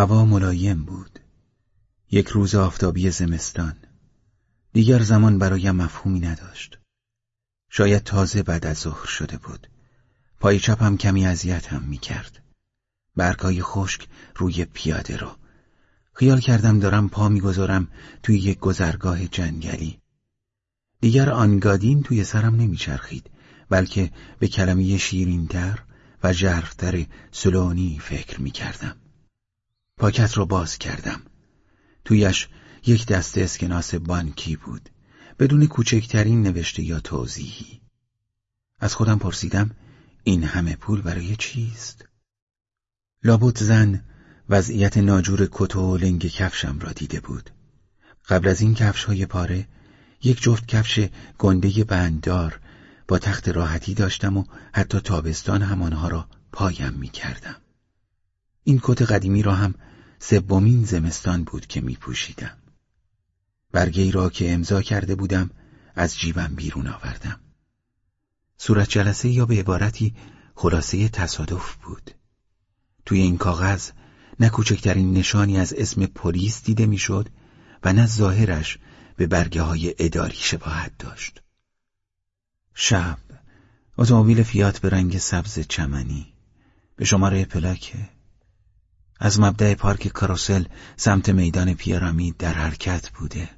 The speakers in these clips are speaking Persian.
هوا ملایم بود. یک روز آفتابی زمستان. دیگر زمان برایم مفهومی نداشت. شاید تازه بعد از ظهر شده بود. پای چپم کمی اذیتم می کرد برگای خشک روی پیاده رو. خیال کردم دارم پا می‌گذارم توی یک گذرگاه جنگلی. دیگر آنگادین توی سرم نمیچرخید بلکه به کلمه شیرینتر و جرفتر سلونی فکر می کردم. پاکت رو باز کردم. تویش یک دسته اسکناس بانکی بود. بدون کوچکترین نوشته یا توضیحی. از خودم پرسیدم این همه پول برای چیست؟ لابد زن وضعیت ناجور کت و لنگ کفشم را دیده بود. قبل از این کفش های پاره یک جفت کفش گنده بنددار با تخت راحتی داشتم و حتی تابستان هم آنها را پایم می کردم. این کت قدیمی را هم سومین زمستان بود که می پوشیدم. برگی را که امضا کرده بودم از جیبم بیرون آوردم. صورت جلسه یا به عبارتی خلاصه تصادف بود. توی این کاغذ نه کوچکترین نشانی از اسم پلیس دیده می‌شد و نه ظاهرش به برگه های اداری شباهت داشت. شب اتومبیل فیات به رنگ سبز چمنی به شماره پلاکه از مبدع پارک کاروسل سمت میدان پیرامید در حرکت بوده.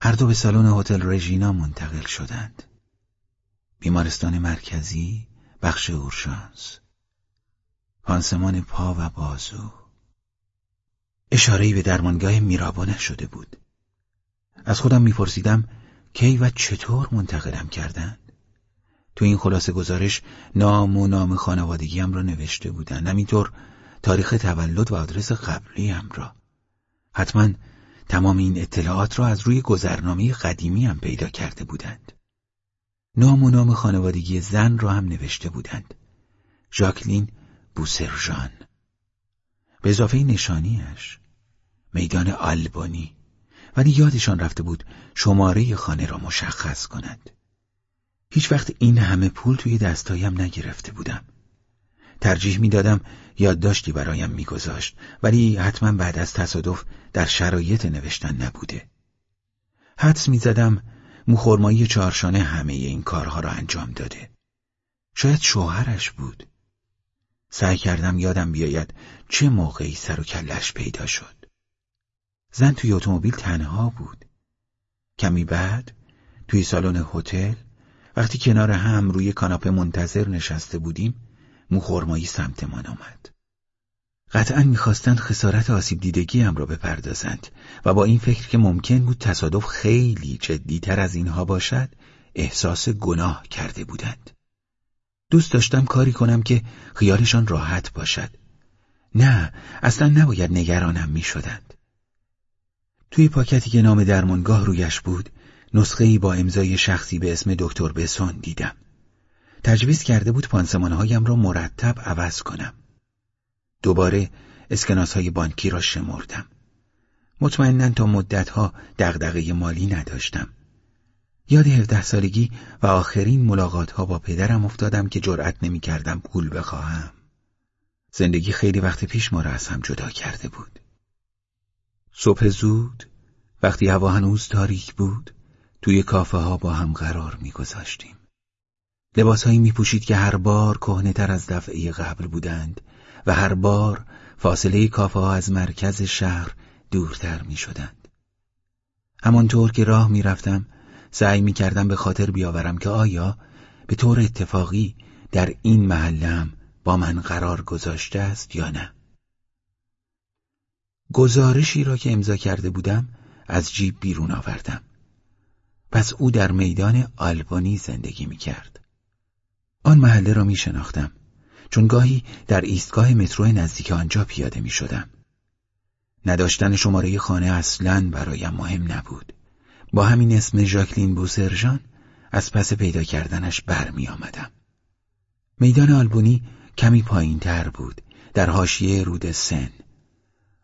هر دو به سالن هتل رژینا منتقل شدند. بیمارستان مرکزی بخش اورژانس پانسمان پا و بازو. اشارهی به درمانگاه میرابا نشده بود. از خودم میپرسیدم کی و چطور منتقلم کردند. تو این خلاصه گزارش نام و نام خانوادگیم را نوشته بودن همینطور تاریخ تولد و آدرس قبلیم را. حتما تمام این اطلاعات را از روی گذرنامه قدیمی هم پیدا کرده بودند. نام و نام خانوادگی زن را هم نوشته بودند. ژاکلین بوسرژان. به اضافه نشانیش میدان آلبانی. ولی یادشان رفته بود شماره خانه را مشخص کنند هیچ وقت این همه پول توی دستایم نگرفته بودم. ترجیح می‌دادم یادداشتی برایم میگذاشت ولی حتما بعد از تصادف در شرایط نوشتن نبوده. حدس می‌زدم موخورمایی چهارشانه همه این کارها را انجام داده. شاید شوهرش بود. سعی کردم یادم بیاید چه موقعی سر و کلش پیدا شد. زن توی اتومبیل تنها بود. کمی بعد توی سالن هتل وقتی کنار هم روی کاناپه منتظر نشسته بودیم موخورمایی سمتمان آمد. قطعا می‌خواستند خسارت آسیب دیدگی هم را بپردازند و با این فکر که ممکن بود تصادف خیلی جدیتر از اینها باشد احساس گناه کرده بودند. دوست داشتم کاری کنم که خیالشان راحت باشد. نه اصلا نباید نگرانم می‌شدند. توی پاکتی که نام درمانگاه رویش بود نسخه ای با امضای شخصی به اسم دکتر بسون دیدم. تجویز کرده بود پانسمانهایم را مرتب عوض کنم. دوباره اسکناس های بانکی را شمردم. مطمئنا تا مدتها دغدغه مالی نداشتم. یاد هفده سالگی و آخرین ملاقات ها با پدرم افتادم که جرأت نمی کردم پول بخواهم. زندگی خیلی وقت پیش ما را از هم جدا کرده بود. صبح زود وقتی هوا هنوز تاریک بود توی کافه ها با هم قرار میگذاشتیم. لباس هایی می پوشید که هر بار کهنه تر از دفعه قبل بودند و هر بار فاصله کافه ها از مرکز شهر دورتر می شدند. همانطور که راه می رفتم سعی می کردم به خاطر بیاورم که آیا به طور اتفاقی در این محلم با من قرار گذاشته است یا نه. گزارشی را که امضا کرده بودم از جیب بیرون آوردم. پس او در میدان آلبانی زندگی می کرد. آن محله را می شناختم چون گاهی در ایستگاه مترو نزدیک آنجا پیاده می شدم. نداشتن شماره خانه اصلا برایم مهم نبود. با همین اسم ژاکلین بوسرژان از پس پیدا کردنش برمی آمدم. میدان آلبونی کمی پایین تر بود در حاشیه رود سن.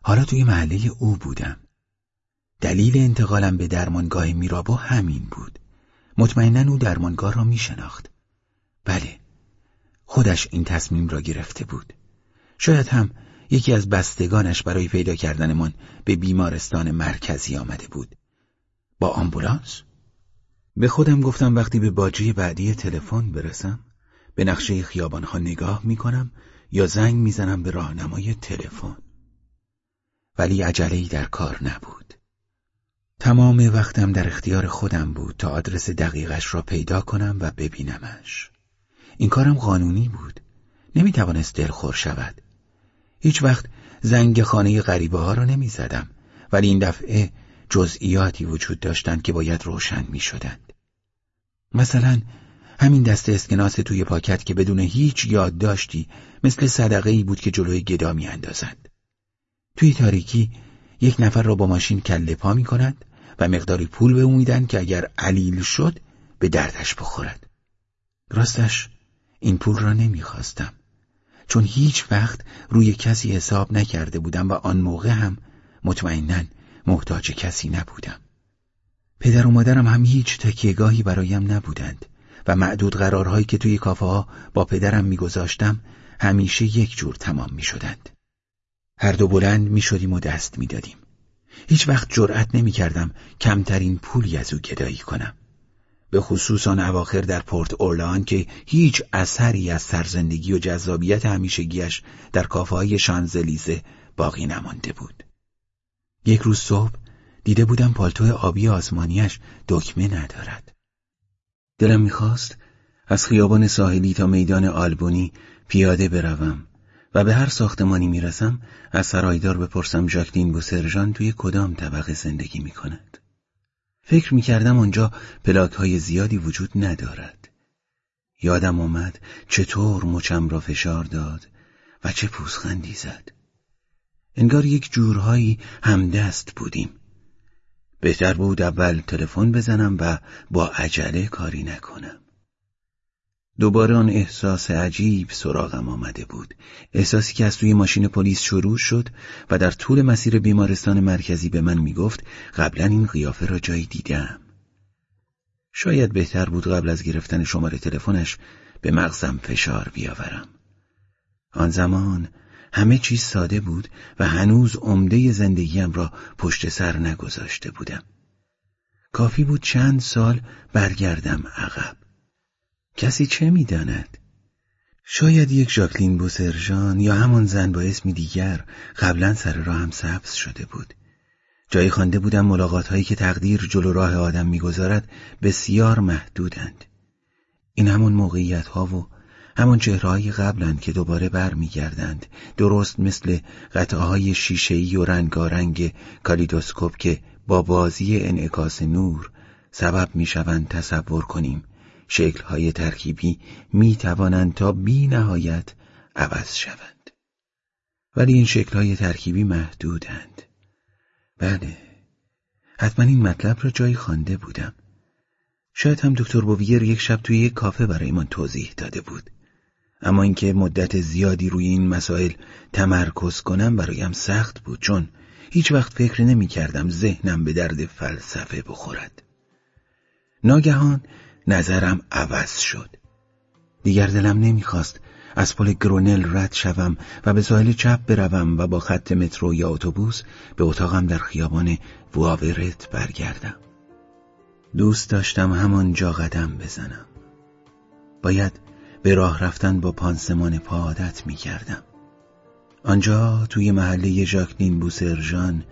حالا توی محله او بودم. دلیل انتقالم به درمانگاه میرابا همین بود مطمئنا او درمانگاه را می شناخت بله. خودش این تصمیم را گرفته بود. شاید هم یکی از بستگانش برای پیدا کردنمان به بیمارستان مرکزی آمده بود. با آمبولانس؟ به خودم گفتم وقتی به باجی بعدی تلفن برسم به نقشه خیابانها نگاه می‌کنم یا زنگ می‌زنم به راهنمای تلفن. ولی عجله‌ای در کار نبود. تمام وقتم در اختیار خودم بود تا آدرس دقیقش را پیدا کنم و ببینمش. این کارم قانونی بود نمی‌توانست دلخور شود هیچ وقت زنگ خانه غریبه ها را نمی زدم ولی این دفعه جزئیاتی وجود داشتند که باید روشن می شدند. مثلا همین دست اسکناس توی پاکت که بدون هیچ یادداشتی مثل صدقه ای بود که جلوی گدا می اندازد. توی تاریکی یک نفر را با ماشین کله پا می کند و مقداری پول به او که اگر علیل شد به دردش بخورد. راستش این پول را نمی‌خواستم. چون هیچ وقت روی کسی حساب نکرده بودم و آن موقع هم مطمئنا محتاج کسی نبودم پدر و مادرم هم هیچ تکیهگاهی برایم نبودند و معدود قرارهایی که توی کافه ها با پدرم میگذاشتم همیشه یک جور تمام می شدند. هر دو بلند می شدیم و دست می دادیم. هیچ وقت جرأت نمی کردم کمترین پولی از او گدایی کنم. به خصوص آن اواخر در پورت اورلان که هیچ اثری از سرزندگی و جذابیت همیشگیش در کافه های شانزلیزه باقی نمانده بود. یک روز صبح دیده بودم پالتو آبی آسمانیش دکمه ندارد. دلم می‌خواست از خیابان ساحلی تا میدان آلبونی پیاده بروم و به هر ساختمانی می‌رسم از سرایدار بپرسم ژاکلین بوسرژان توی کدام طبقه زندگی می‌کند. فکر می‌کردم آنجا پلاک های زیادی وجود ندارد. یادم آمد چطور مچم را فشار داد و چه پوزخندی زد. انگار یک جورهایی همدست بودیم. بهتر بود اول تلفن بزنم و با عجله کاری نکنم. دوباره آن احساس عجیب سراغم آمده بود. احساسی که از توی ماشین پلیس شروع شد و در طول مسیر بیمارستان مرکزی به من می‌گفت قبلا این قیافه را جایی دیدم. شاید بهتر بود قبل از گرفتن شماره تلفنش به مغزم فشار بیاورم. آن زمان همه چیز ساده بود و هنوز عمده زندگیم را پشت سر نگذاشته بودم. کافی بود چند سال برگردم عقب. کسی چه می‌داند؟ شاید یک ژاکلین بوسرژان یا همان زن با اسمی دیگر قبلا سر راه هم سبز شده بود. جایی خوانده بودم ملاقات هایی که تقدیر جلو راه آدم می‌گذارد بسیار محدودند. این همون موقعیت ها و همان چهرهایی قبلند که دوباره برمیگردند درست مثل قطعه های شیشه‌ای و رنگارنگ کالیدوسکوپ که با بازی انعکاس نور سبب می‌شوند تصور کنیم شکلهای ترکیبی می توانند تا بی نهایت عوض شوند. ولی این شکلهای ترکیبی محدودند. بله حتما این مطلب را جایی خوانده بودم. شاید هم دکتر بوویر یک شب توی یک کافه برایمان توضیح داده بود. اما اینکه مدت زیادی روی این مسائل تمرکز کنم برایم سخت بود چون هیچ وقت فکر نمی کردم ذهنم به درد فلسفه بخورد. ناگهان نظرم عوض شد. دیگر دلم نمی‌خواست از پل گرونل رد شوم و به ساحل چپ بروم و با خط مترو یا اتوبوس به اتاقم در خیابان واورت برگردم. دوست داشتم همان جا قدم بزنم. باید به راه رفتن با پانسمان پا عادت می کردم. آنجا توی محله ژاکلین بوسرژان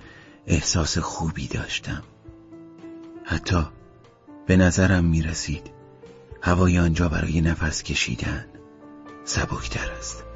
احساس خوبی داشتم. حتی به نظرم می رسید هوای آنجا برای نفس کشیدن سبکتر است.